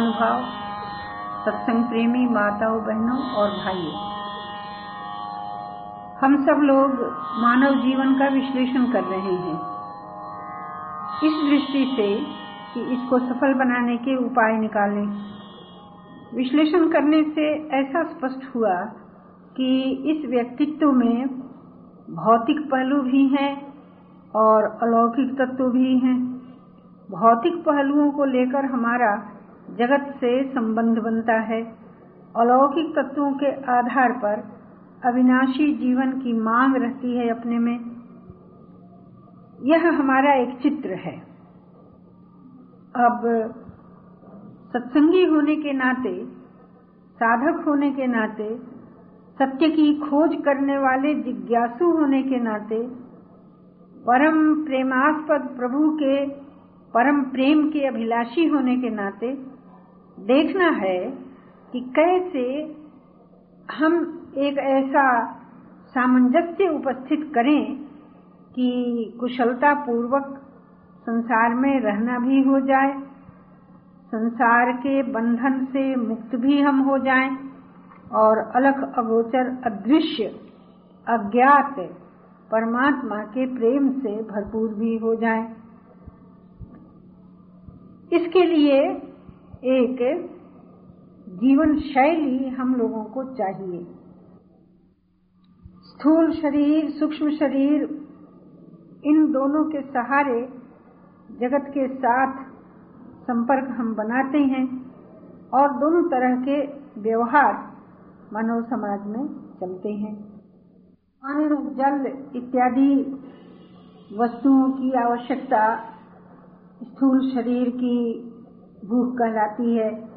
महानुभाव, सत्संग प्रेमी माताओं, बहनों और भाइयों। हम सब लोग मानव जीवन का विश्लेषण कर रहे हैं। इस दृष्टि से कि इसको सफल बनाने के उपाय निकालें। विश्लेषण करने से ऐसा स्पष्ट हुआ कि इस व्यक्तित्व में भौतिक पहलू भी हैं और अलौकिक तत्व भी हैं। भौतिक पहलुओं को लेकर हमारा जगत से संबंध बनता है। अलौकिक तत्वों के आधार पर अविनाशी जीवन की मांग रहती है अपने में। यह हमारा एक चित्र है। अब सत्संगी होने के नाते, साधक होने के नाते, सत्य की खोज करने वाले जिज्ञासु होने के नाते, परम प्रेमास्पद प्रभु के परम प्रेम के अभिलाषी होने के नाते देखना है कि कैसे हम एक ऐसा सामंजस्य उपस्थित करें कि कुशलता पूर्वक संसार में रहना भी हो जाए, संसार के बंधन से मुक्त भी हम हो जाएँ, और अलख अगोचर अदृश्य, अज्ञात परमात्मा के प्रेम से भरपूर भी हो जाएँ। इसके लिए एक जीवन शैली हम लोगों को चाहिए। स्थूल शरीर, सूक्ष्म शरीर, इन दोनों के सहारे जगत के साथ संपर्क हम बनाते हैं और दोनों तरह के व्यवहार मानव समाज में चलते हैं। अन्न, जल इत्यादि वस्तुओं की आवश्यकता स्थूल शरीर की भूख कहलाती है।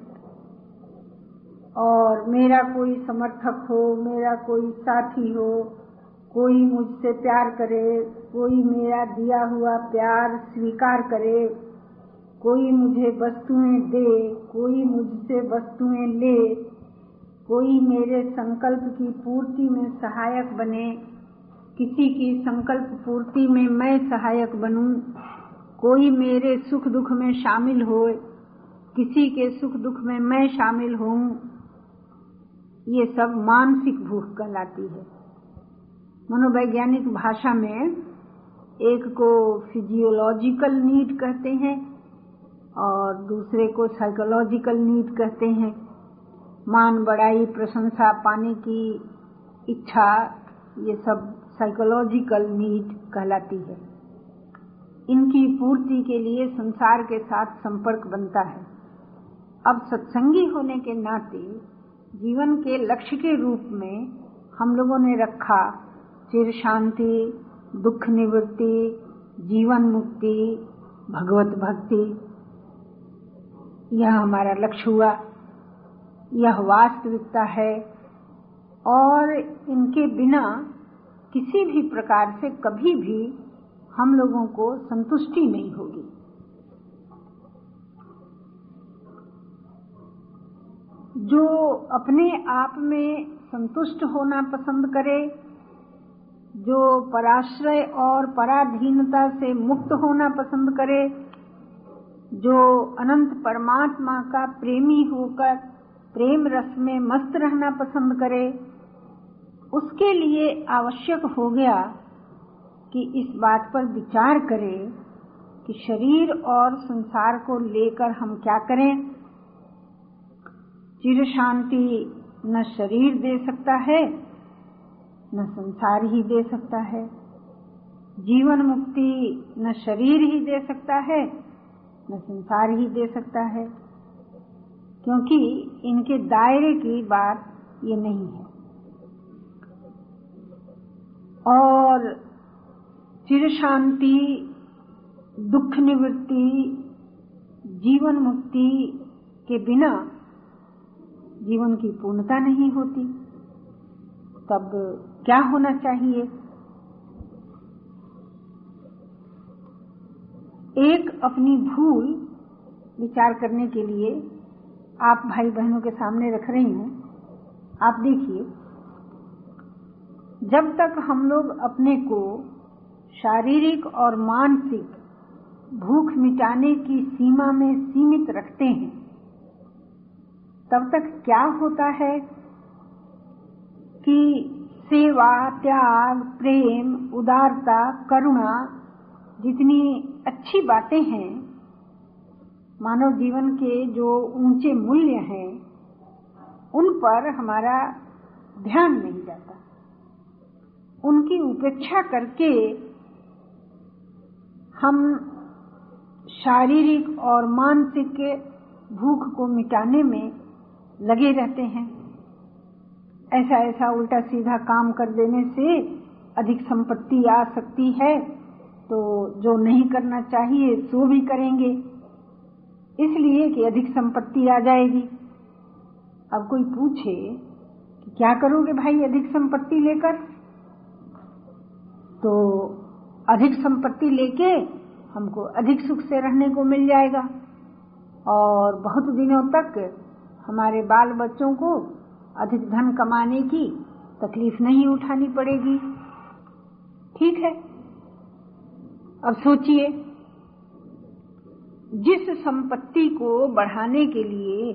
और मेरा कोई समर्थक हो, मेरा कोई साथी हो, कोई मुझसे प्यार करे, कोई मेरा दिया हुआ प्यार स्वीकार करे, कोई मुझे वस्तुएँ दे, कोई मुझसे वस्तुएँ ले, कोई मेरे संकल्प की पूर्ति में सहायक बने, किसी की संकल्प पूर्ति में मैं सहायक बनूं, कोई मेरे सुख दुख में शामिल हो किसी के सुख दुख में मैं शामिल हूँ ये सब मानसिक भूख कहलाती है। मनोवैज्ञानिक भाषा में एक को फिजियोलॉजिकल नीड कहते हैं और दूसरे को साइकोलॉजिकल नीड कहते हैं। मान बड़ाई प्रशंसा पाने की इच्छा, ये सब साइकोलॉजिकल नीड कहलाती है। इनकी पूर्ति के लिए संसार के साथ संपर्क बनता है। अब सत्संगी होने के नाते जीवन के लक्ष्य के रूप में हम लोगों ने रखा चिर शांति, दुख निवृत्ति, जीवन मुक्ति, भगवत भक्ति। यह हमारा लक्ष्य हुआ। यह वास्तविकता है और इनके बिना किसी भी प्रकार से कभी भी हम लोगों को संतुष्टि नहीं होगी। जो अपने आप में संतुष्ट होना पसंद करे, जो पराश्रय और पराधीनता से मुक्त होना पसंद करे, जो अनंत परमात्मा का प्रेमी होकर प्रेम रस में मस्त रहना पसंद करे, उसके लिए आवश्यक हो गया कि इस बात पर विचार करें कि शरीर और संसार को लेकर हम क्या करें। चिर शांति न शरीर दे सकता है, न संसार ही दे सकता है। जीवन मुक्ति न शरीर ही दे सकता है, न संसार ही दे सकता है। क्योंकि इनके दायरे की बात ये नहीं है। और चिर शांति, दुख निवृत्ति, जीवन मुक्ति के बिना जीवन की पूर्णता नहीं होती। तब क्या होना चाहिए? एक अपनी भूल विचार करने के लिए आप भाई बहनों के सामने रख रही हूँ। आप देखिए, जब तक हम लोग अपने को शारीरिक और मानसिक भूख मिटाने की सीमा में सीमित रखते हैं तब तक क्या होता है? कि सेवा, त्याग, प्रेम, उदारता, करुणा जितनी अच्छी बातें हैं, मानव जीवन के जो ऊँचे मूल्य हैं, उन पर हमारा ध्यान नहीं जाता। उनकी उपेक्षा करके हम शारीरिक और मानसिक भूख को मिटाने में लगे रहते हैं। ऐसा ऐसा उल्टा सीधा काम कर देने से अधिक संपत्ति आ सकती है तो जो नहीं करना चाहिए, सो भी करेंगे। इसलिए कि अधिक संपत्ति आ जाएगी। अब कोई पूछे कि क्या करोगे भाई अधिक संपत्ति लेकर? तो अधिक संपत्ति लेके हमको अधिक सुख से रहने को मिल जाएगा। और बहुत दिनों तक हमारे बाल बच्चों को अधिक धन कमाने की तकलीफ़ नहीं उठानी पड़ेगी। ठीक है? अब सोचिए, जिस संपत्ति को बढ़ाने के लिए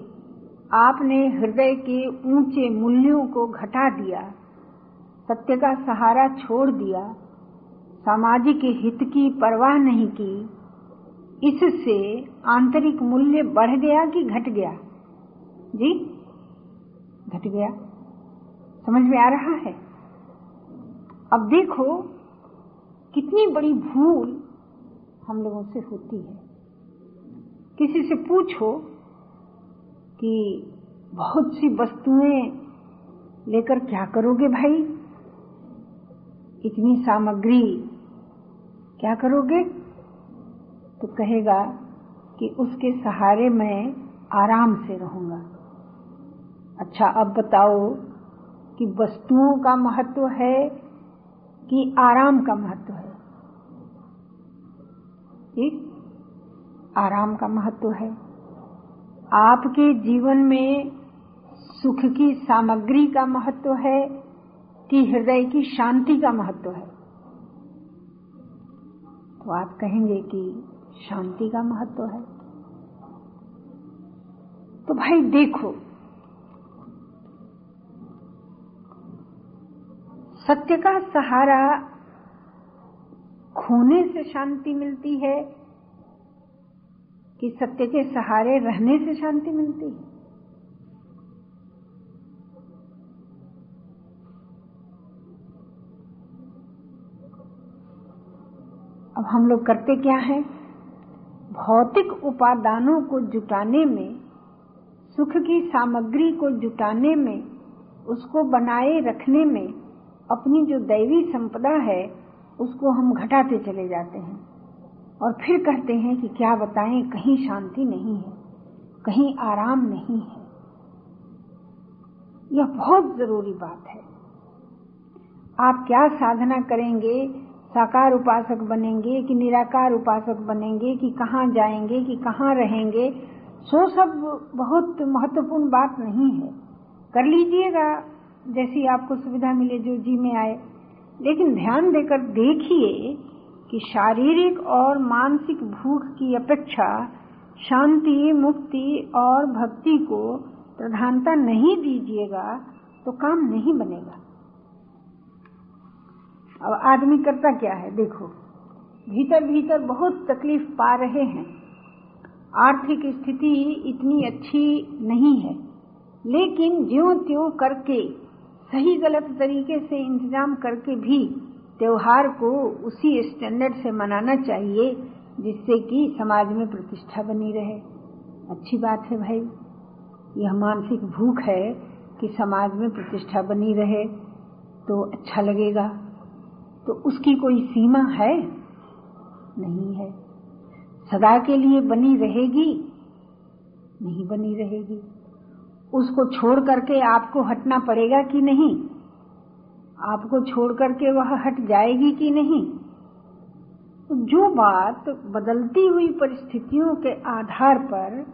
आपने हृदय के ऊँचे मूल्यों को घटा दिया, सत्य का सहारा छोड़ दिया, सामाजिक हित की परवाह नहीं की, इससे आंतरिक मूल्य बढ़ गया कि घट गया? जी? घट गया। समझ में आ रहा है? अब देखो, कितनी बड़ी भूल हम लोगों से होती है। किसी से पूछो कि बहुत सी वस्तुएँ लेकर क्या करोगे भाई? इतनी सामग्री क्या करोगे? तो कहेगा कि उसके सहारे मैं आराम से रहूँगा। अच्छा अब बताओ कि वस्तुओं का महत्व है कि आराम का महत्व है? ठीक आराम का महत्व है। आपके जीवन में सुख की सामग्री का महत्व है कि हृदय की शांति का महत्व है? तो आप कहेंगे कि शांति का महत्व है। तो भाई देखो सत्य का सहारा खोने से शांति मिलती है, कि सत्य के सहारे रहने से शांति मिलती है। अब हम लोग करते क्या है? भौतिक उपादानों को जुटाने में, सुख की सामग्री को जुटाने में, उसको बनाए रखने में अपनी जो दैवी संपदा है, उसको हम घटाते चले जाते हैं और फिर कहते हैं कि क्या बताएँ, कहीं शांति नहीं है, कहीं आराम नहीं है। यह बहुत ज़रूरी बात है। आप क्या साधना करेंगे, साकार उपासक बनेंगे कि निराकार उपासक बनेंगे, कि कहाँ जाएँगे, कि कहाँ रहेंगे, सो सब बहुत महत्वपूर्ण बात नहीं है। कर लीजिएगा जैसी आपको सुविधा मिले जो जी में आए। लेकिन ध्यान देकर देखिए कि शारीरिक और मानसिक भूख की अपेक्षा शांति, मुक्ति और भक्ति को प्रधानता नहीं दीजिएगा तो काम नहीं बनेगा। अब आदमी करता क्या है? देखो, भीतर भीतर बहुत तकलीफ़ पा रहे हैं। आर्थिक स्थिति इतनी अच्छी नहीं है, लेकिन ज्यो त्यों करके सही गलत तरीके से इंतज़ाम करके भी त्योहार को उसी स्टैंडर्ड से मनाना चाहिए, जिससे कि समाज में प्रतिष्ठा बनी रहे। अच्छी बात है भाई। यह मानसिक भूख है कि समाज में प्रतिष्ठा बनी रहे तो अच्छा लगेगा। तो उसकी कोई सीमा है? नहीं है। सदा के लिए बनी रहेगी, नहीं बनी रहेगी। उसको छोड़ करके आपको हटना पड़ेगा कि नहीं? आपको छोड़ करके वह हट जाएगी कि नहीं? जो बात बदलती हुई परिस्थितियों के आधार पर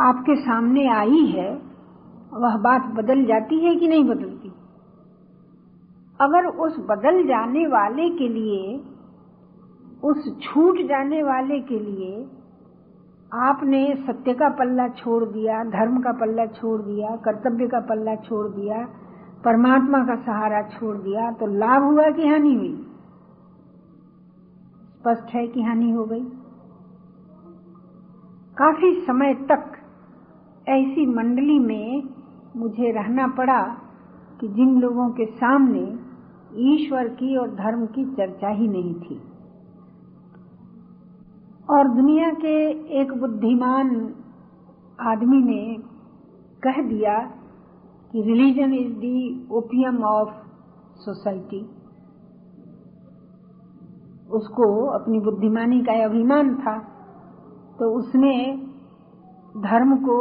आपके सामने आई है, वह बात बदल जाती है कि नहीं बदलती? अगर उस बदल जाने वाले के लिए, उस छूट जाने वाले के लिए आपने सत्य का पल्ला छोड़ दिया, धर्म का पल्ला छोड़ दिया, कर्तव्य का पल्ला छोड़ दिया, परमात्मा का सहारा छोड़ दिया तो लाभ हुआ कि हानि हुई? स्पष्ट है कि हानि हो गई। काफ़ी समय तक ऐसी मंडली में मुझे रहना पड़ा कि जिन लोगों के सामने ईश्वर की और धर्म की चर्चा ही नहीं थी। और दुनिया के एक बुद्धिमान आदमी ने कह दिया कि religion is the opium of society उसको अपनी बुद्धिमानी का अभिमान था। तो उसने धर्म को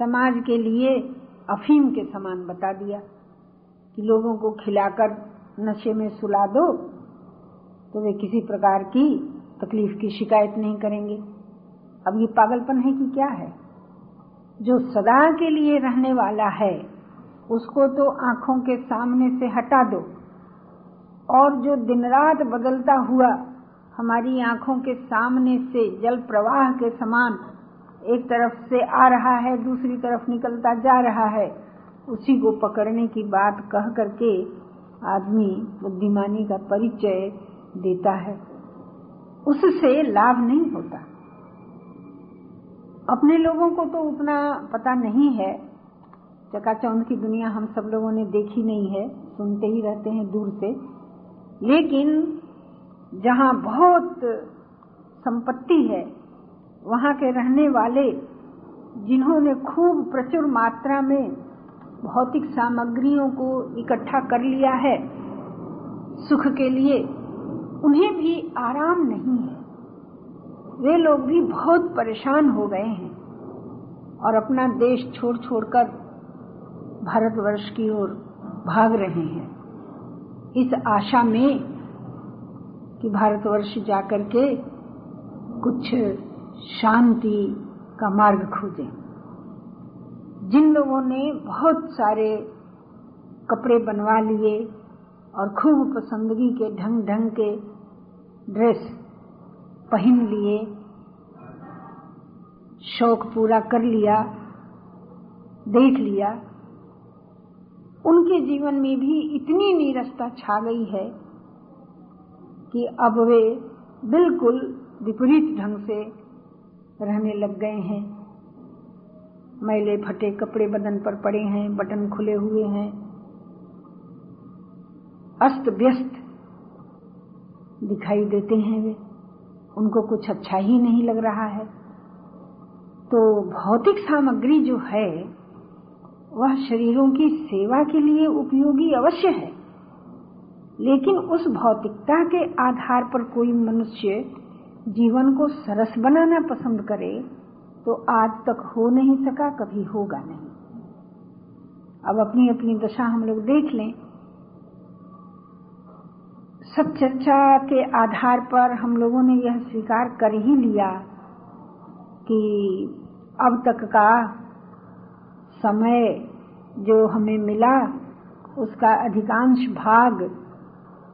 समाज के लिए अफीम के समान बता दिया कि लोगों को खिलाकर नशे में सुला दो तो वे किसी प्रकार की तकलीफ़ की शिकायत नहीं करेंगे। अब ये पागलपन है कि क्या है? जो सदा के लिए रहने वाला है, उसको तो आँखों के सामने से हटा दो। और जो दिन रात बदलता हुआ हमारी आँखों के सामने से जल प्रवाह के समान एक तरफ़ से आ रहा है, दूसरी तरफ़ निकलता जा रहा है, उसी को पकड़ने की बात कह करके आदमी बुद्धिमानी का परिचय देता है। उससे लाभ नहीं होता। अपने लोगों को तो उतना पता नहीं है। चकाचौंध की दुनिया हम सब लोगों ने देखी नहीं है, सुनते ही रहते हैं दूर से। लेकिन जहाँ बहुत संपत्ति है, वहाँ के रहने वाले जिन्होंने खूब प्रचुर मात्रा में भौतिक सामग्रियों को इकट्ठा कर लिया है, सुख के लिए उन्हें भी आराम नहीं है। वे लोग भी बहुत परेशान हो गए हैं और अपना देश छोड़ छोड़कर भारतवर्ष की ओर भाग रहे हैं। इस आशा में कि भारतवर्ष जाकर के कुछ शांति का मार्ग खोजें। जिन लोगों ने बहुत सारे कपड़े बनवा लिए और खूब पसंदगी के ढंग ढंग के ड्रेस पहन लिए, शौक पूरा कर लिया, देख लिया। उनके जीवन में भी इतनी नीरसता छा गई है कि अब वे बिल्कुल विपरीत ढंग से रहने लग गए हैं। मैले फटे कपड़े बदन पर पड़े हैं, बटन खुले हुए हैं। अस्त व्यस्त दिखाई देते हैं वे। उनको कुछ अच्छा ही नहीं लग रहा है। तो भौतिक सामग्री जो है, वह शरीरों की सेवा के लिए उपयोगी अवश्य है। लेकिन उस भौतिकता के आधार पर कोई मनुष्य जीवन को सरस बनाना पसंद करे तो आज तक हो नहीं सका, कभी होगा नहीं। अब अपनी अपनी दशा हम लोग देख लें। सब चर्चा के आधार पर हम लोगों ने यह स्वीकार कर ही लिया कि अब तक का समय जो हमें मिला, उसका अधिकांश भाग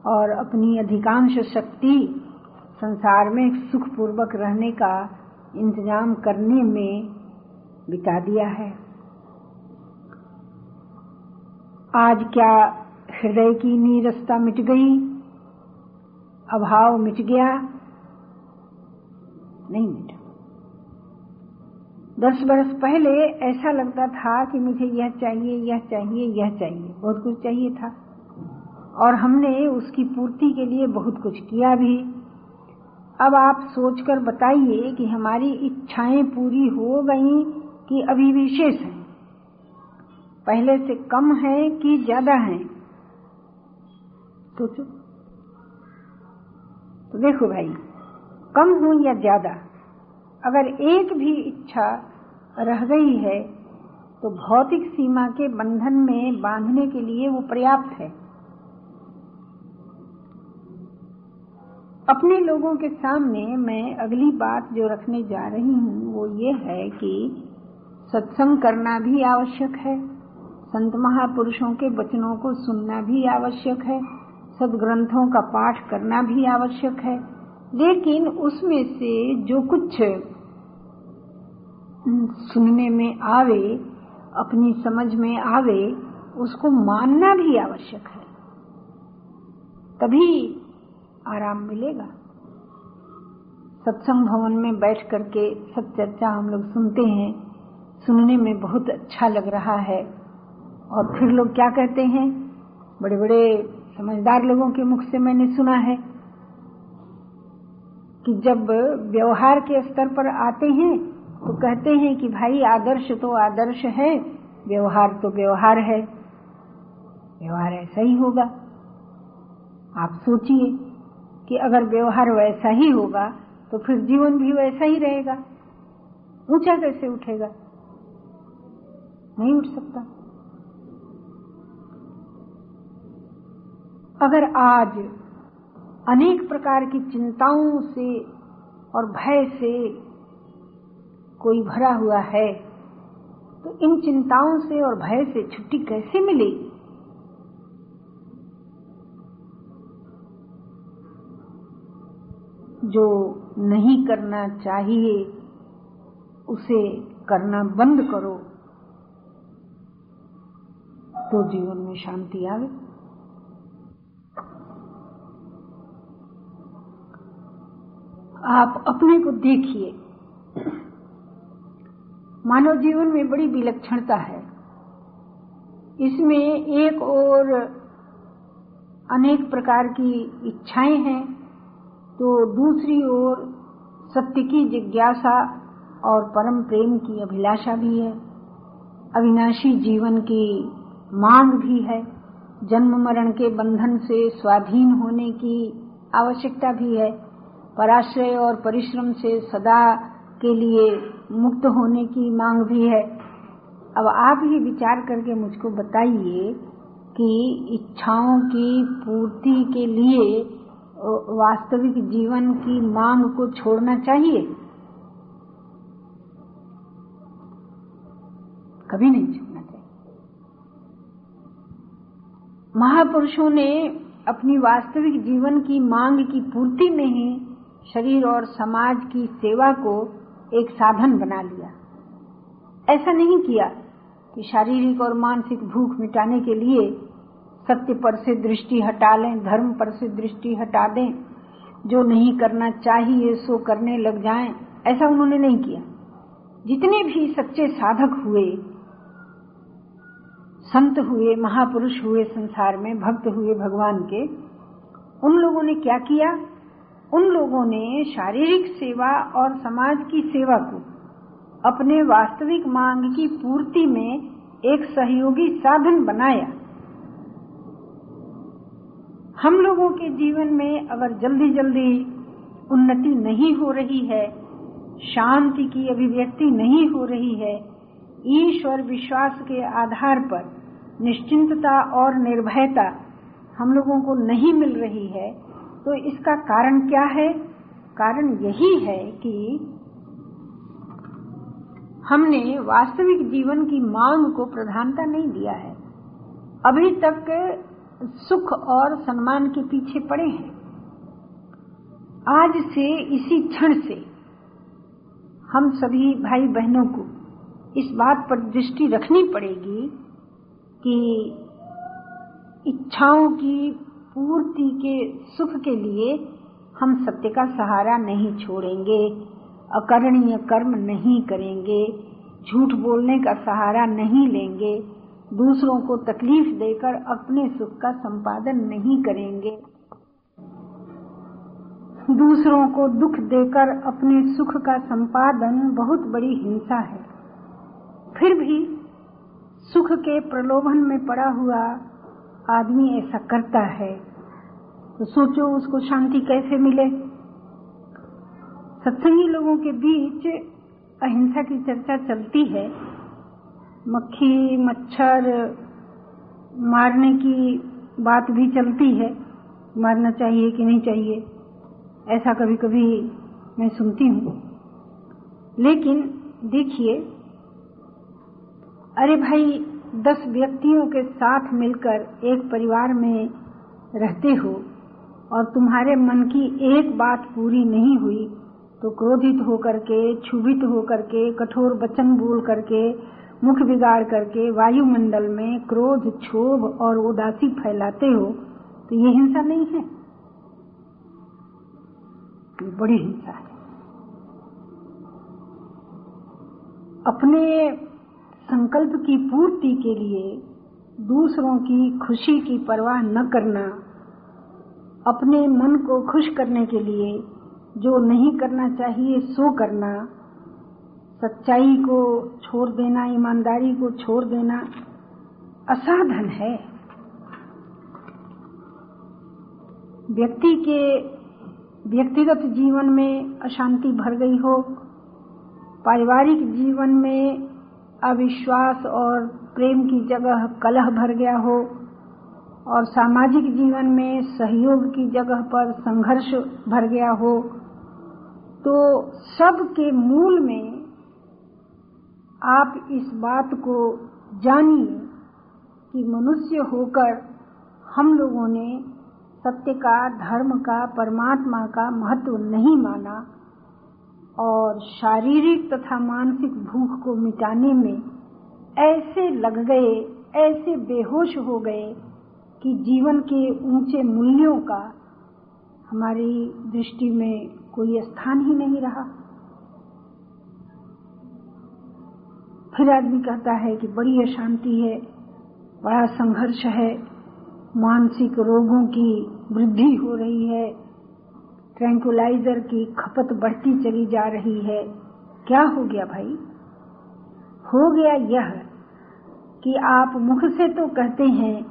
और अपनी अधिकांश शक्ति संसार में सुखपूर्वक रहने का इंतज़ाम करने में बिता दिया है। आज क्या हृदय की नीरसता मिट गई? अभाव मिट गया, नहीं मिटा। दस बरस पहले ऐसा लगता था कि मुझे यह चाहिए यह चाहिए यह चाहिए, बहुत कुछ चाहिए था। और हमने उसकी पूर्ति के लिए बहुत कुछ किया भी। अब आप सोचकर बताइए कि हमारी इच्छाएँ पूरी हो गई कि अभी भी शेष हैं। पहले से कम है कि ज़्यादा है? सोचो। तो देखो भाई, कम हो या ज़्यादा, अगर एक भी इच्छा रह गई है तो भौतिक सीमा के बंधन में बांधने के लिए वो पर्याप्त है। अपने लोगों के सामने मैं अगली बात जो रखने जा रही हूँ, वो ये है कि सत्संग करना भी आवश्यक है, संत महापुरुषों के वचनों को सुनना भी आवश्यक है। सदग्रंथों का पाठ करना भी आवश्यक है। लेकिन उसमें से जो कुछ सुनने में आवे, अपनी समझ में आवे, उसको मानना भी आवश्यक है। तभी आराम मिलेगा। सत्संग भवन में बैठ करके सब चर्चा हम लोग सुनते हैं। सुनने में बहुत अच्छा लग रहा है। और फिर लोग क्या कहते हैं? बड़े बड़े समझदार लोगों के मुख से मैंने सुना है कि जब व्यवहार के स्तर पर आते हैं तो कहते हैं कि भाई, आदर्श तो आदर्श है, व्यवहार तो व्यवहार है। व्यवहार ऐसा ही होगा। आप सोचिए कि अगर व्यवहार वैसा ही होगा तो फिर जीवन भी वैसा ही रहेगा। ऊँचा कैसे उठेगा? नहीं उठ सकता। अगर आज अनेक प्रकार की चिंताओं से और भय से कोई भरा हुआ है तो इन चिंताओं से और भय से छुट्टी कैसे मिलेगी? जो नहीं करना चाहिए, उसे करना बंद करो तो जीवन में शांति आवे। आप अपने को देखिए। मानव जीवन में बड़ी विलक्षणता है। इसमें एक और अनेक प्रकार की इच्छाएँ हैं तो दूसरी ओर सत्य की जिज्ञासा और परम प्रेम की अभिलाषा भी है। अविनाशी जीवन की मांग भी है। जन्म मरण के बंधन से स्वाधीन होने की आवश्यकता भी है। पराश्रय और परिश्रम से सदा के लिए मुक्त होने की मांग भी है। अब आप ही विचार करके मुझको बताइए कि इच्छाओं की पूर्ति के लिए वास्तविक जीवन की मांग को छोड़ना चाहिए? कभी नहीं छोड़ना चाहिए। महापुरुषों ने अपनी वास्तविक जीवन की मांग की पूर्ति में ही शरीर और समाज की सेवा को एक साधन बना लिया। ऐसा नहीं किया कि शारीरिक और मानसिक भूख मिटाने के लिए सत्य पर से दृष्टि हटा लें, धर्म पर से दृष्टि हटा दें, जो नहीं करना चाहिए सो करने लग जाएँ, ऐसा उन्होंने नहीं किया। जितने भी सच्चे साधक हुए, संत हुए, महापुरुष हुए संसार में, भक्त हुए भगवान के, उन लोगों ने क्या किया? उन लोगों ने शारीरिक सेवा और समाज की सेवा को अपने वास्तविक मांग की पूर्ति में एक सहयोगी साधन बनाया। हम लोगों के जीवन में अगर जल्दी जल्दी उन्नति नहीं हो रही है, शांति की अभिव्यक्ति नहीं हो रही है, ईश्वर विश्वास के आधार पर निश्चिंतता और निर्भयता हम लोगों को नहीं मिल रही है तो इसका कारण क्या है? कारण यही है कि हमने वास्तविक जीवन की मांग को प्रधानता नहीं दिया है। अभी तक सुख और सम्मान के पीछे पड़े हैं। आज से इसी क्षण से हम सभी भाई बहनों को इस बात पर दृष्टि रखनी पड़ेगी कि इच्छाओं की पूर्ति के सुख के लिए हम सत्य का सहारा नहीं छोड़ेंगे, अकरणीय कर्म नहीं करेंगे, झूठ बोलने का सहारा नहीं लेंगे, दूसरों को तकलीफ़ देकर अपने सुख का संपादन नहीं करेंगे। दूसरों को दुख देकर अपने सुख का संपादन बहुत बड़ी हिंसा है। फिर भी सुख के प्रलोभन में पड़ा हुआ आदमी ऐसा करता है तो सोचो उसको शांति कैसे मिले। सत्संगी लोगों के बीच अहिंसा की चर्चा चलती है। मक्खी, मच्छर मारने की बात भी चलती है। मारना चाहिए कि नहीं चाहिए, ऐसा कभी कभी मैं सुनती हूँ। लेकिन देखिए, अरे भाई दस व्यक्तियों के साथ मिलकर एक परिवार में रहते हो और तुम्हारे मन की एक बात पूरी नहीं हुई तो क्रोधित होकर के, क्षुभित होकर के, कठोर वचन बोल करके, मुख बिगाड़ करके वायुमंडल में क्रोध, क्षोभ और उदासी फैलाते हो तो ये हिंसा नहीं है? ये बड़ी हिंसा है। अपने संकल्प की पूर्ति के लिए दूसरों की खुशी की परवाह न करना, अपने मन को खुश करने के लिए जो नहीं करना चाहिए सो करना, सच्चाई को छोड़ देना, ईमानदारी को छोड़ देना असाधन है। व्यक्ति के व्यक्तिगत जीवन में अशांति भर गई हो, पारिवारिक जीवन में अविश्वास और प्रेम की जगह कलह भर गया हो और सामाजिक जीवन में सहयोग की जगह पर संघर्ष भर गया हो तो सब के मूल में आप इस बात को जानिए कि मनुष्य होकर हम लोगों ने सत्य का, धर्म का, परमात्मा का महत्व नहीं माना। और शारीरिक तथा मानसिक भूख को मिटाने में ऐसे लग गए, ऐसे बेहोश हो गए कि जीवन के ऊँचे मूल्यों का हमारी दृष्टि में कोई स्थान ही नहीं रहा। फिर आदमी कहता है कि बड़ी अशांति है, बड़ा संघर्ष है, मानसिक रोगों की वृद्धि हो रही है ट्रैंकुलाइजर की खपत बढ़ती चली जा रही है। क्या हो गया भाई? हो गया यह कि आप मुख से तो कहते हैं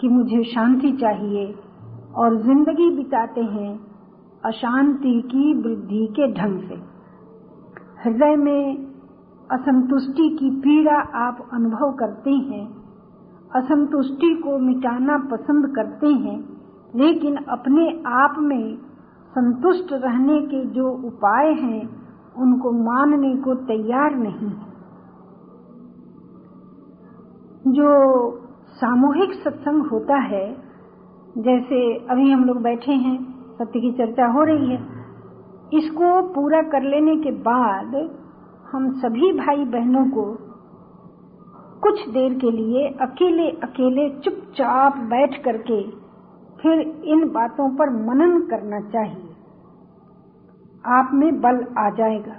कि मुझे शांति चाहिए और ज़िंदगी बिताते हैं अशांति की वृद्धि के ढंग से। हृदय में असंतुष्टि की पीड़ा आप अनुभव करते हैं, असंतुष्टि को मिटाना पसंद करते हैं, लेकिन अपने आप में संतुष्ट रहने के जो उपाय हैं, उनको मानने को तैयार नहीं है। जो सामूहिक सत्संग होता है, जैसे अभी हम लोग बैठे हैं, सत्य की चर्चा हो रही है, इसको पूरा कर लेने के बाद हम सभी भाई बहनों को कुछ देर के लिए अकेले अकेले चुपचाप बैठ करके फिर इन बातों पर मनन करना चाहिए। आप में बल आ जाएगा।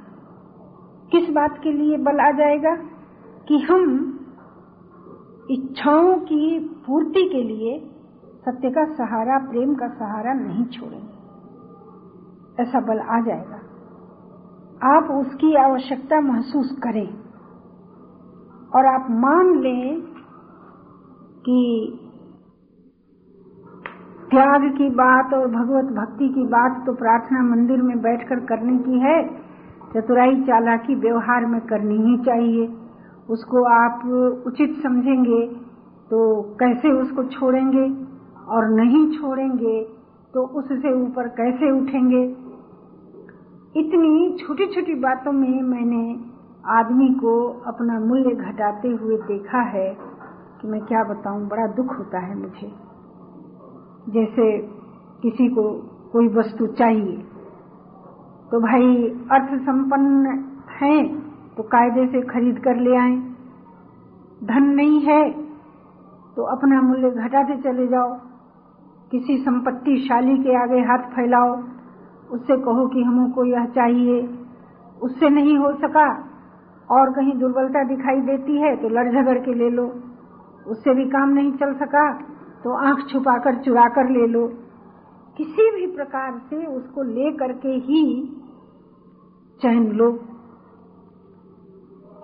किस बात के लिए बल आ जाएगा? कि हम इच्छाओं की पूर्ति के लिए सत्य का सहारा, प्रेम का सहारा नहीं छोड़ेंगे। ऐसा बल आ जाएगा। आप उसकी आवश्यकता महसूस करें। और आप मान लें कि त्याग की बात और भगवत भक्ति की बात तो प्रार्थना मंदिर में बैठकर करने की है। चतुराई चालाकी व्यवहार में करनी ही चाहिए। उसको आप उचित समझेंगे तो कैसे उसको छोड़ेंगे और नहीं छोड़ेंगे तो उससे ऊपर कैसे उठेंगे? इतनी छोटी छोटी बातों में मैंने आदमी को अपना मूल्य घटाते हुए देखा है कि मैं क्या बताऊँ, बड़ा दुख होता है मुझे। जैसे किसी को कोई वस्तु चाहिए। तो भाई अर्थ संपन्न है तो कायदे से खरीद कर ले आए। धन नहीं है तो अपना मूल्य घटाते चले जाओ। किसी संपत्तिशाली के आगे हाथ फैलाओ। उससे कहो कि हमको यह चाहिए। उससे नहीं हो सका, और कहीं दुर्बलता दिखाई देती है तो लड़ झगड़ के ले लो। उससे भी काम नहीं चल सका। तो आँख छुपाकर चुरा कर ले लो। किसी भी प्रकार से उसको ले करके ही चैन लो।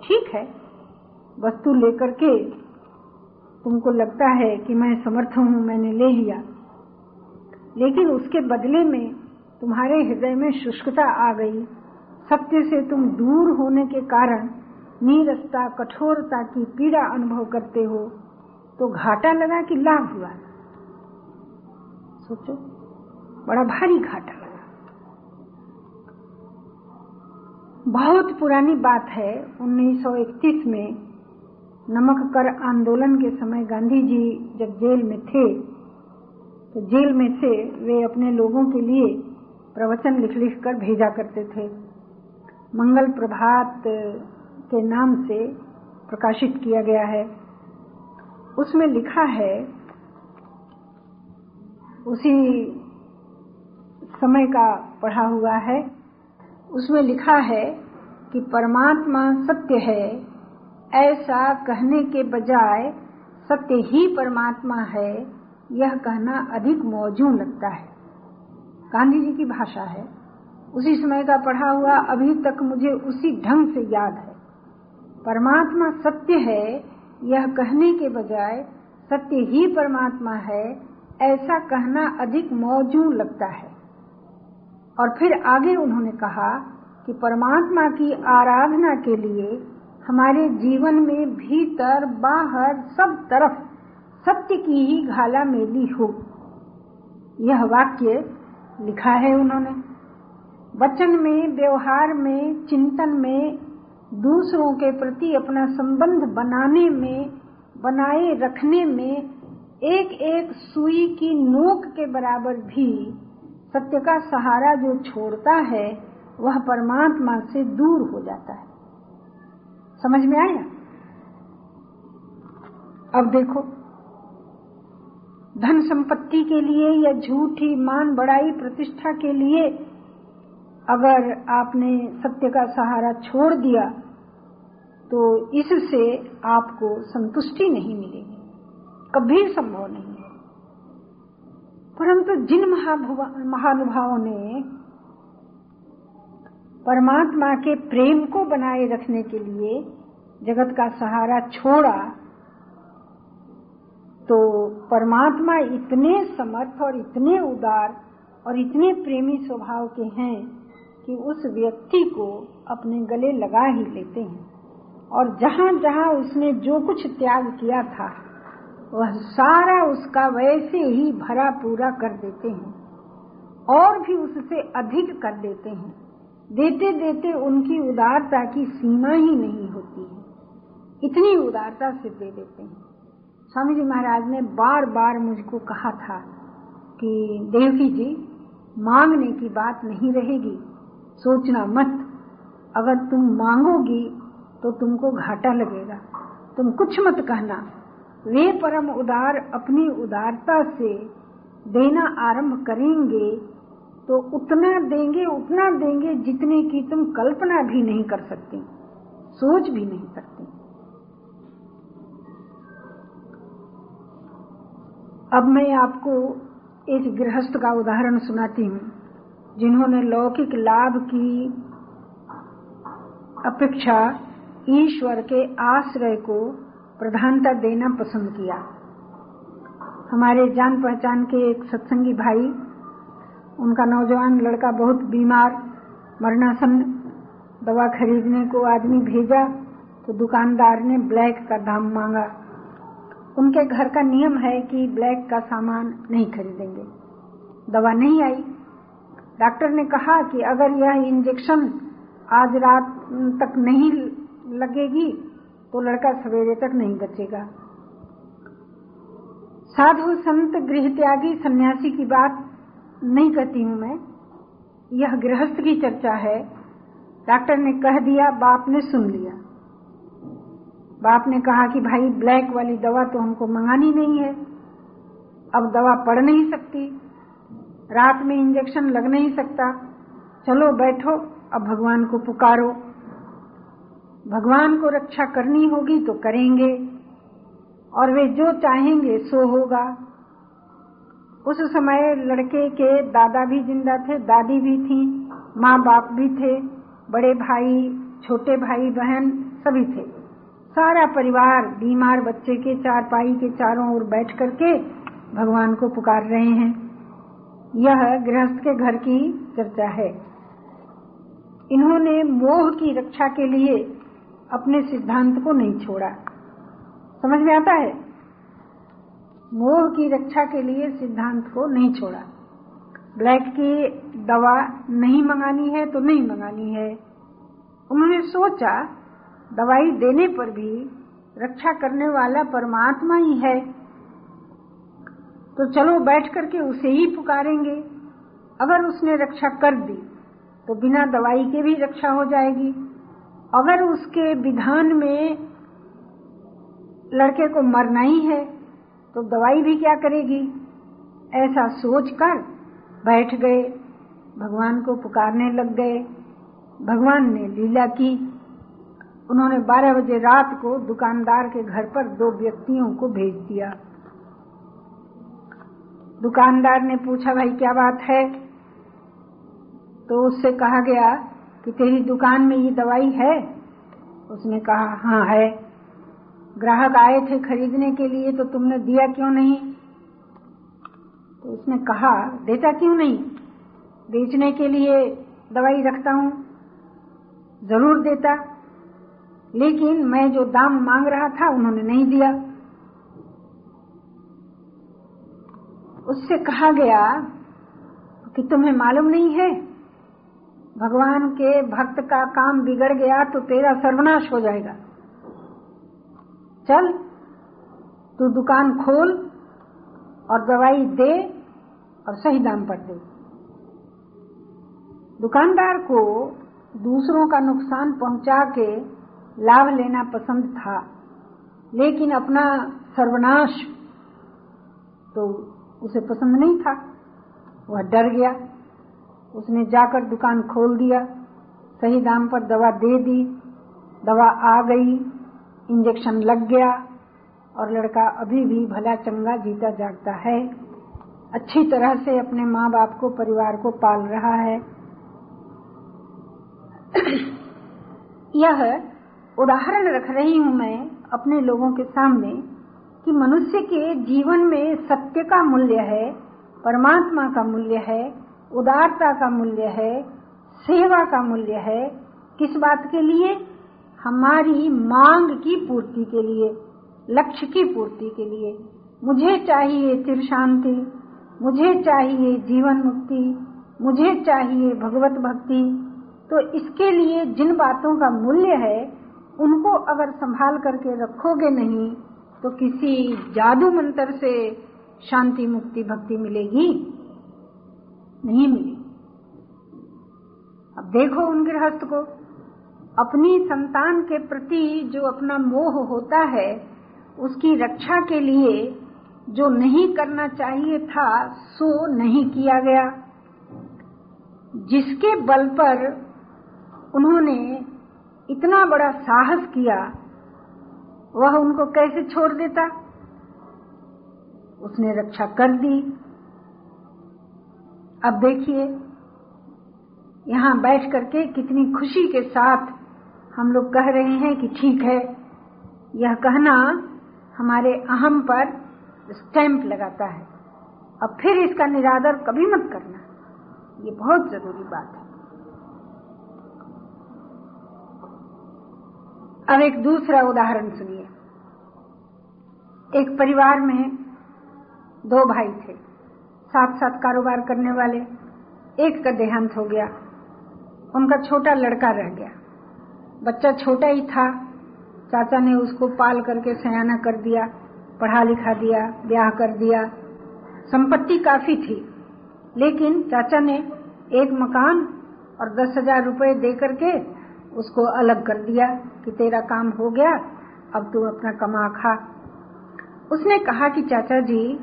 ठीक है, वस्तु लेकर के तुमको लगता है कि मैं समर्थ हूँ, मैंने ले लिया। लेकिन उसके बदले में तुम्हारे हृदय में शुष्कता आ गई। सत्य से तुम दूर होने के कारण नीरसता, कठोरता की पीड़ा अनुभव करते हो। तो घाटा लगा कि लाभ हुआ। सोचो, बड़ा भारी घाटा लगा। बहुत पुरानी बात है 1931 में नमक कर आंदोलन के समय गांधी जी जब जेल में थे तो जेल में से वे अपने लोगों के लिए प्रवचन लिख लिख कर भेजा करते थे। मंगल प्रभात के नाम से प्रकाशित किया गया है। उसमें लिखा है, उसी समय का पढ़ा हुआ है, उसमें लिखा है कि परमात्मा सत्य है, ऐसा कहने के बजाय सत्य ही परमात्मा है, यह कहना अधिक मौजू लगता है। गांधी जी की भाषा है। उसी समय का पढ़ा हुआ अभी तक मुझे उसी ढंग से याद है। परमात्मा सत्य है यह कहने के बजाय, सत्य ही परमात्मा है, ऐसा कहना अधिक मौजू लगता है। और फिर आगे उन्होंने कहा कि परमात्मा की आराधना के लिए हमारे जीवन में भीतर, बाहर, सब तरफ़ सत्य की ही घाला मेली हो। यह वाक्य लिखा है उन्होंने। वचन में, व्यवहार में, चिंतन में दूसरों के प्रति अपना संबंध बनाने में, बनाए रखने में एक एक सुई की नोक के बराबर भी सत्य का सहारा जो छोड़ता है, वह परमात्मा से दूर हो जाता है। समझ में आया? अब देखो। धन संपत्ति के लिए या झूठी मान बड़ाई प्रतिष्ठा के लिए अगर आपने सत्य का सहारा छोड़ दिया तो इससे आपको संतुष्टि नहीं मिलेगी। कभी संभव नहीं है। परंतु जिन महानुभावों ने परमात्मा के प्रेम को बनाए रखने के लिए जगत का सहारा छोड़ा तो परमात्मा इतने समर्थ और इतने उदार और इतने प्रेमी स्वभाव के हैं कि उस व्यक्ति को अपने गले लगा ही लेते हैं। और जहाँ जहाँ उसने जो कुछ त्याग किया था, वह सारा उसका वैसे ही भरा पूरा कर देते हैं और भी उससे अधिक कर देते हैं। देते देते उनकी उदारता की सीमा ही नहीं होती है। इतनी उदारता से दे देते हैं। स्वामी जी महाराज ने बार बार मुझको कहा था कि देवकी जी, मांगने की बात नहीं रहेगी। सोचना मत। अगर तुम मांगोगी तो तुमको घाटा लगेगा। तुम कुछ मत कहना। वे परम उदार अपनी उदारता से देना आरंभ करेंगे तो उतना देंगे उतना देंगे जितने की तुम कल्पना भी नहीं कर सकते, सोच भी नहीं सकते। अब मैं आपको एक गृहस्थ का उदाहरण सुनाती हूँ। जिन्होंने लौकिक लाभ की अपेक्षा ईश्वर के आश्रय को प्रधानता देना पसंद किया। हमारे जान पहचान के एक सत्संगी भाई, उनका नौजवान लड़का बहुत बीमार, मरणासन दवा खरीदने को आदमी भेजा तो दुकानदार ने ब्लैक का दाम मांगा। उनके घर का नियम है कि ब्लैक का सामान नहीं खरीदेंगे। दवा नहीं आई। डॉक्टर ने कहा कि अगर यह इंजेक्शन आज रात तक नहीं लगेगी तो लड़का सवेरे तक नहीं बचेगा। साधु संत गृह त्यागी सन्यासी की बात नहीं कहती हूँ मैं। यह गृहस्थ की चर्चा है। डॉक्टर ने कह दिया, बाप ने सुन लिया। बाप ने कहा कि भाई, ब्लैक वाली दवा तो हमको मंगानी नहीं है। अब दवा पड़ नहीं सकती। रात में इंजेक्शन लग नहीं सकता। चलो बैठो, अब भगवान को पुकारो। भगवान को रक्षा करनी होगी तो करेंगे, और वे जो चाहेंगे सो होगा। उस समय लड़के के दादा भी ज़िंदा थे, दादी भी थी माँ बाप भी थे, बड़े भाई, छोटे भाई, बहन सभी थे। सारा परिवार बीमार बच्चे के चार पाई के चारों ओर बैठ करके भगवान को पुकार रहे हैं। यह गृहस्थ के घर की चर्चा है। इन्होंने मोह की रक्षा के लिए अपने सिद्धांत को नहीं छोड़ा। समझ में आता है? मोह की रक्षा के लिए सिद्धांत को नहीं छोड़ा। ब्लैक की दवा नहीं मंगानी है तो नहीं मंगानी है। उन्होंने सोचा, दवाई देने पर भी रक्षा करने वाला परमात्मा ही है। तो चलो बैठ करके उसे ही पुकारेंगे। अगर उसने रक्षा कर दी तो बिना दवाई के भी रक्षा हो जाएगी। अगर उसके विधान में लड़के को मरना ही है तो दवाई भी क्या करेगी? ऐसा सोचकर बैठ गए। भगवान को पुकारने लग गए। भगवान ने लीला की। उन्होंने 12 बजे रात को दुकानदार के घर पर दो व्यक्तियों को भेज दिया। दुकानदार ने पूछा, भाई, क्या बात है? तो उससे कहा गया कि, तेरी दुकान में ये दवाई है? उसने कहा हाँ है। ग्राहक आए थे खरीदने के लिए तो तुमने दिया क्यों नहीं? तो उसने कहा, देता क्यों नहीं? बेचने के लिए दवाई रखता हूँ। ज़रूर देता, लेकिन मैं जो दाम मांग रहा था, उन्होंने नहीं दिया। उससे कहा गया कि तुम्हें मालूम नहीं है, भगवान के भक्त का काम बिगड़ गया तो तेरा सर्वनाश हो जाएगा। चल, तू दुकान खोल और दवाई दे और सही दाम पर दे। दुकानदार को दूसरों का नुकसान पहुँचा के लाभ लेना पसंद था, लेकिन अपना सर्वनाश तो उसे पसंद नहीं था। वह डर गया। उसने जाकर दुकान खोल दिया। सही दाम पर दवा दे दी। दवा आ गई। इंजेक्शन लग गया। और लड़का अभी भी भला चंगा जीता जागता है। अच्छी तरह से अपने माँ बाप को, परिवार को पाल रहा है। यह उदाहरण रख रही हूँ मैं अपने लोगों के सामने। कि मनुष्य के जीवन में सत्य का मूल्य है, परमात्मा का मूल्य है, उदारता का मूल्य है, सेवा का मूल्य है, किस बात के लिए? हमारी मांग की पूर्ति के लिए, लक्ष्य की पूर्ति के लिए। मुझे चाहिए चिर शांति, मुझे चाहिए जीवन मुक्ति, मुझे चाहिए भगवत भक्ति। तो इसके लिए जिन बातों का मूल्य है, उनको अगर संभाल करके रखोगे नहीं तो किसी जादू मंत्र से शांति मुक्ति भक्ति मिलेगी? नहीं मिली। अब देखो उन गृहस्थ को। अपनी संतान के प्रति जो अपना मोह होता है, उसकी रक्षा के लिए जो नहीं करना चाहिए था, सो नहीं किया गया। जिसके बल पर उन्होंने इतना बड़ा साहस किया वह उनको कैसे छोड़ देता? उसने रक्षा कर दी। अब देखिए, यहाँ बैठ करके कितनी खुशी के साथ हम लोग कह रहे हैं कि ठीक है, यह कहना हमारे अहम पर स्टैंप लगाता है। अब फिर इसका निरादर कभी मत करना। ये बहुत ज़रूरी बात है। अब एक दूसरा उदाहरण सुनिए। एक परिवार में दो भाई थे। साथ साथ कारोबार करने वाले। एक का देहांत हो गया। उनका छोटा लड़का रह गया। बच्चा छोटा ही था। चाचा ने उसको पाल करके सयाना कर दिया, पढ़ा लिखा दिया, ब्याह कर दिया। संपत्ति काफ़ी थी। लेकिन चाचा ने एक मकान और दस हज़ार रुपये दे करके उसको अलग कर दिया कि तेरा काम हो गया, अब तू अपना कमा खा। उसने कहा कि चाचा जी,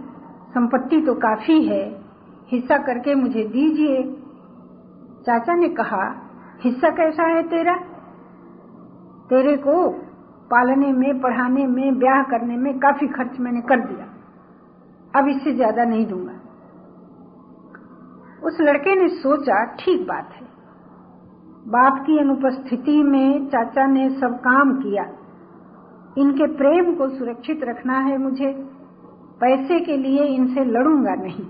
संपत्ति तो काफ़ी है, हिस्सा करके मुझे दीजिए। चाचा ने कहा, हिस्सा कैसा है तेरा? तेरे को पालने में, पढ़ाने में, ब्याह करने में काफ़ी खर्च मैंने कर दिया। अब इससे ज़्यादा नहीं दूँगा। उस लड़के ने सोचा, ठीक बात है। बाप की अनुपस्थिति में चाचा ने सब काम किया। इनके प्रेम को सुरक्षित रखना है मुझे। पैसे के लिए इनसे लड़ूँगा नहीं।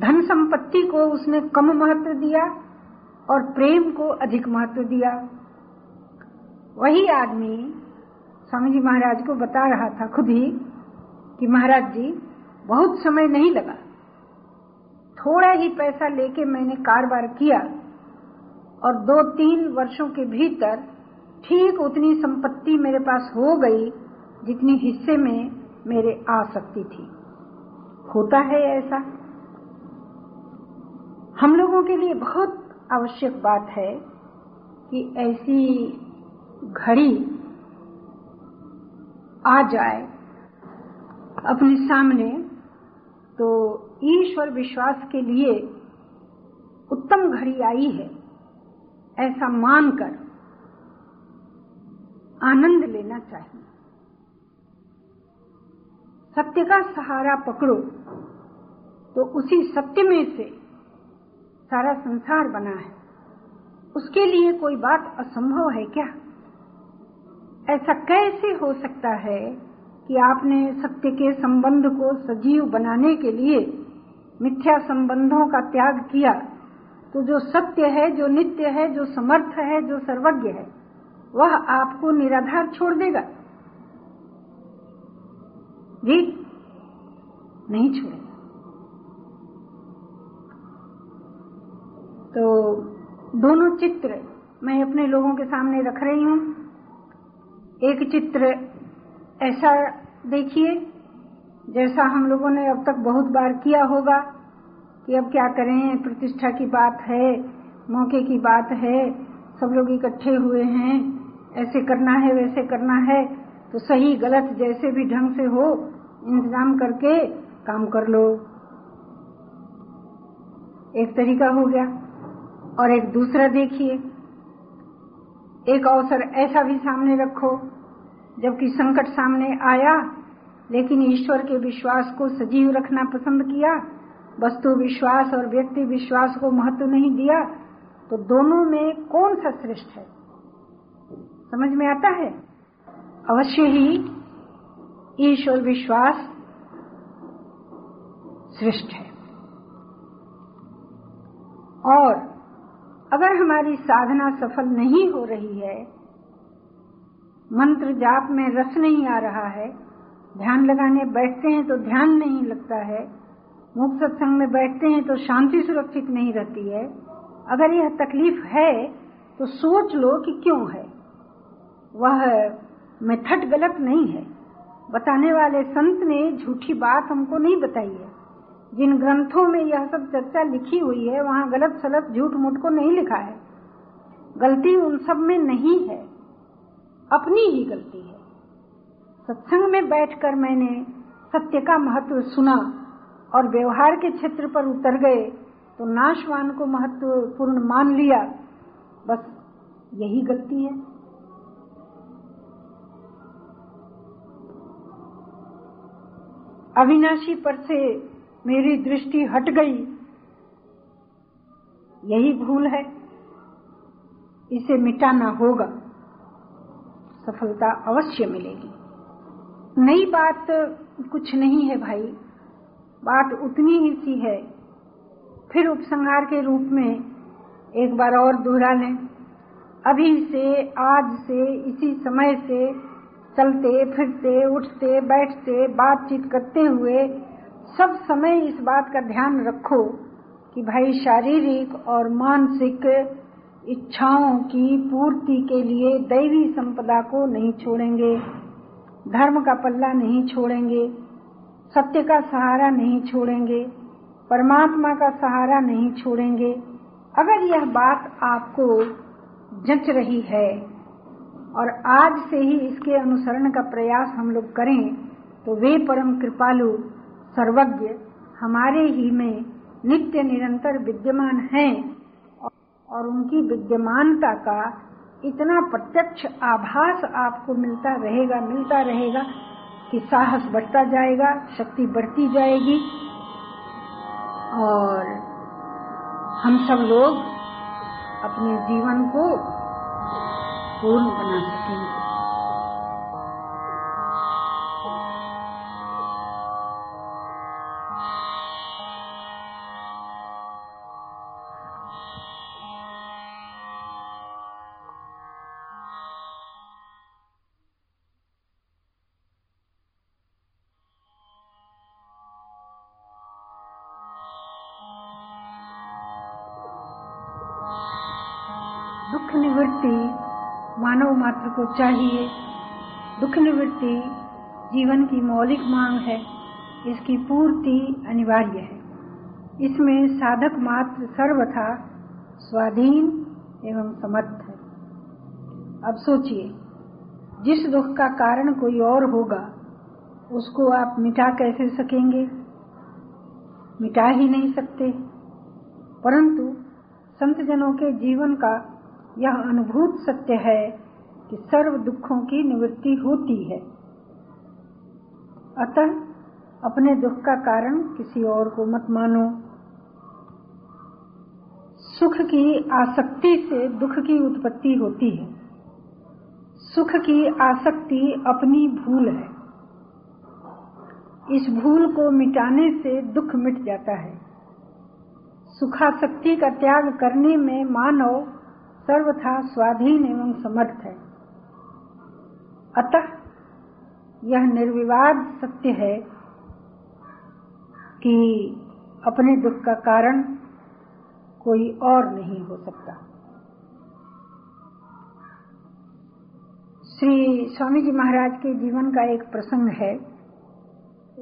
धन संपत्ति को उसने कम महत्व दिया और प्रेम को अधिक महत्व दिया। वही आदमी, स्वामी जी महाराज को बता रहा था खुद ही कि महाराज जी, बहुत समय नहीं लगा। थोड़ा ही पैसा लेके मैंने कारोबार किया। और दो तीन वर्षों के भीतर ठीक उतनी संपत्ति मेरे पास हो गई जितनी हिस्से में मेरे आ सकती थी। होता है ऐसा। हम लोगों के लिए बहुत आवश्यक बात है कि ऐसी घड़ी आ जाए अपने सामने तो ईश्वर विश्वास के लिए उत्तम घड़ी आई है। ऐसा मानकर आनंद लेना चाहिए। सत्य का सहारा पकड़ो तो उसी सत्य में से सारा संसार बना है। उसके लिए कोई बात असंभव है क्या? ऐसा कैसे हो सकता है कि आपने सत्य के संबंध को सजीव बनाने के लिए मिथ्या संबंधों का त्याग किया? तो जो सत्य है, जो नित्य है, जो समर्थ है, जो सर्वज्ञ है, वह आपको निराधार छोड़ देगा। जी? नहीं छोड़ेगा। तो दोनों चित्र मैं अपने लोगों के सामने रख रही हूँ। एक चित्र ऐसा देखिए, जैसा हम लोगों ने अब तक बहुत बार किया होगा। कि अब क्या करें? प्रतिष्ठा की बात है, मौके की बात है, सब लोग इकट्ठे हुए हैं। ऐसे करना है, वैसे करना है तो सही, गलत जैसे भी ढंग से हो, इंतज़ाम करके काम कर लो। एक तरीका हो गया, और एक दूसरा देखिए। एक अवसर ऐसा भी सामने रखो, जबकि संकट सामने आया, लेकिन ईश्वर के विश्वास को सजीव रखना पसंद किया वस्तु विश्वास और व्यक्ति विश्वास को महत्व नहीं दिया तो दोनों में कौन सा श्रेष्ठ है? समझ में आता है? अवश्य ही ईश्वर विश्वास श्रेष्ठ है। और अगर हमारी साधना सफल नहीं हो रही है, मंत्र जाप में रस नहीं आ रहा है, ध्यान लगाने बैठते हैं तो ध्यान नहीं लगता है मुख सत्संग में बैठते हैं तो शांति सुरक्षित नहीं रहती है। अगर यह तकलीफ़ है तो सोच लो कि क्यों है। वह मेथड गलत नहीं है। बताने वाले संत ने झूठी बात हमको नहीं बताई है। जिन ग्रंथों में यह सब चर्चा लिखी हुई है, वहाँ गलत सलत झूठ मूठ को नहीं लिखा है। गलती उन सब में नहीं है। अपनी ही गलती है। सत्संग में बैठकर मैंने सत्य का महत्व सुना। और व्यवहार के क्षेत्र पर उतर गए तो नाशवान को महत्वपूर्ण मान लिया। बस यही गलती है। अविनाशी पर से मेरी दृष्टि हट गई। यही भूल है। इसे मिटाना होगा। सफलता अवश्य मिलेगी। नई बात कुछ नहीं है भाई। बात उतनी ही सी है। फिर उपसंहार के रूप में एक बार और दोहरा लें। अभी से, आज से, इसी समय से चलते, फिरते, उठते, बैठते, बातचीत करते हुए सब समय इस बात का ध्यान रखो कि भाई शारीरिक और मानसिक इच्छाओं की पूर्ति के लिए दैवी संपदा को नहीं छोड़ेंगे, धर्म का पल्ला नहीं छोड़ेंगे सत्य का सहारा नहीं छोड़ेंगे, परमात्मा का सहारा नहीं छोड़ेंगे। अगर यह बात आपको जच रही है और आज से ही इसके अनुसरण का प्रयास हम लोग करें तो वे परम कृपालु, सर्वज्ञ, हमारे ही में नित्य निरंतर विद्यमान हैं और उनकी विद्यमानता का इतना प्रत्यक्ष आभास आपको मिलता रहेगा मिलता रहेगा। कि साहस बढ़ता जाएगा, शक्ति बढ़ती जाएगी। और हम सब लोग अपने जीवन को पूर्ण बना सकेंगे। दुख निवृत्ति मानव मात्र को चाहिए। दुख निवृत्ति जीवन की मौलिक मांग है। इसकी पूर्ति अनिवार्य है। इसमें साधक मात्र सर्वथा स्वाधीन एवं समर्थ है। अब सोचिए, जिस दुख का कारण कोई और होगा, उसको आप मिटा कैसे सकेंगे? मिटा ही नहीं सकते। परंतु संत जनों के जीवन का यह अनुभूत सत्य है कि सर्व दुखों की निवृत्ति होती है। अतः अपने दुख का कारण किसी और को मत मानो। सुख की आसक्ति से दुख की उत्पत्ति होती है। सुख की आसक्ति अपनी भूल है। इस भूल को मिटाने से दुख मिट जाता है। सुखासक्ति का त्याग करने में मानव सर्वथा स्वाधीन एवं समर्थ है। अतः यह निर्विवाद सत्य है कि अपने दुख का कारण कोई और नहीं हो सकता। श्री स्वामी जी महाराज के जीवन का एक प्रसंग है।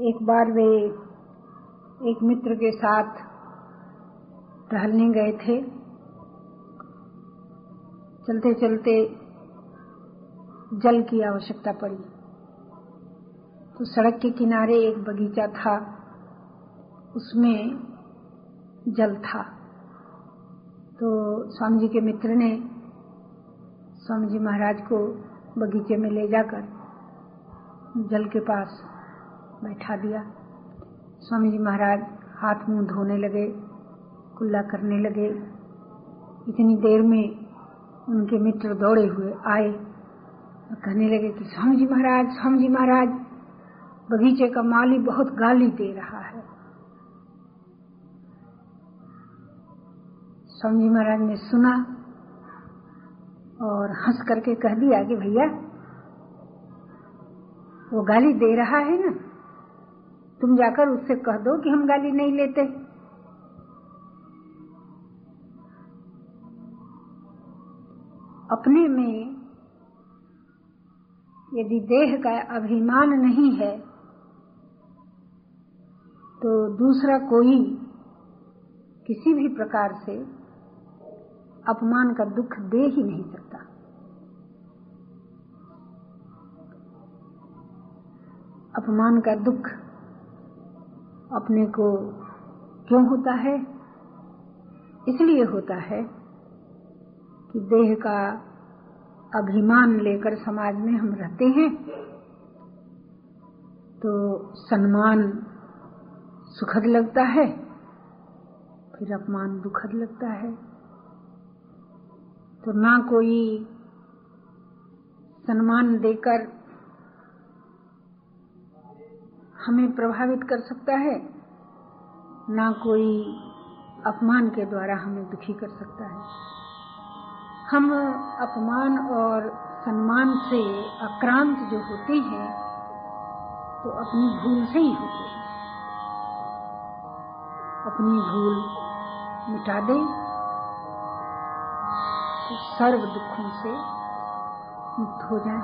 एक बार वे एक मित्र के साथ टहलने गए थे। चलते चलते जल की आवश्यकता पड़ी। तो सड़क के किनारे एक बगीचा था, उसमें जल था। तो स्वामी जी के मित्र ने स्वामी जी महाराज को बगीचे में ले जाकर जल के पास बैठा दिया। स्वामी जी महाराज हाथ मुँह धोने लगे, कुल्ला करने लगे। इतनी देर में उनके मित्र दौड़े हुए आए कहने लगे कि स्वामी जी महाराज, स्वामी जी महाराज, बगीचे का माली बहुत गाली दे रहा है। स्वामी जी महाराज ने सुना और हंस करके कह दिया कि भैया, वो गाली दे रहा है ना, तुम जाकर उससे कह दो कि हम गाली नहीं लेते। अपने में यदि देह का अभिमान नहीं है तो दूसरा कोई किसी भी प्रकार से अपमान का दुख दे ही नहीं सकता। अपमान का दुख अपने को क्यों होता है? इसलिए होता है कि देह का अभिमान लेकर समाज में हम रहते हैं तो सम्मान सुखद लगता है, फिर अपमान दुखद लगता है। तो ना कोई सम्मान देकर हमें प्रभावित कर सकता है, ना कोई अपमान के द्वारा हमें दुखी कर सकता है। हम अपमान और सम्मान से आक्रांत जो होते हैं तो अपनी भूल से ही होते हैं। अपनी भूल मिटा दें तो सर्व दुखों से मुक्त हो जाए।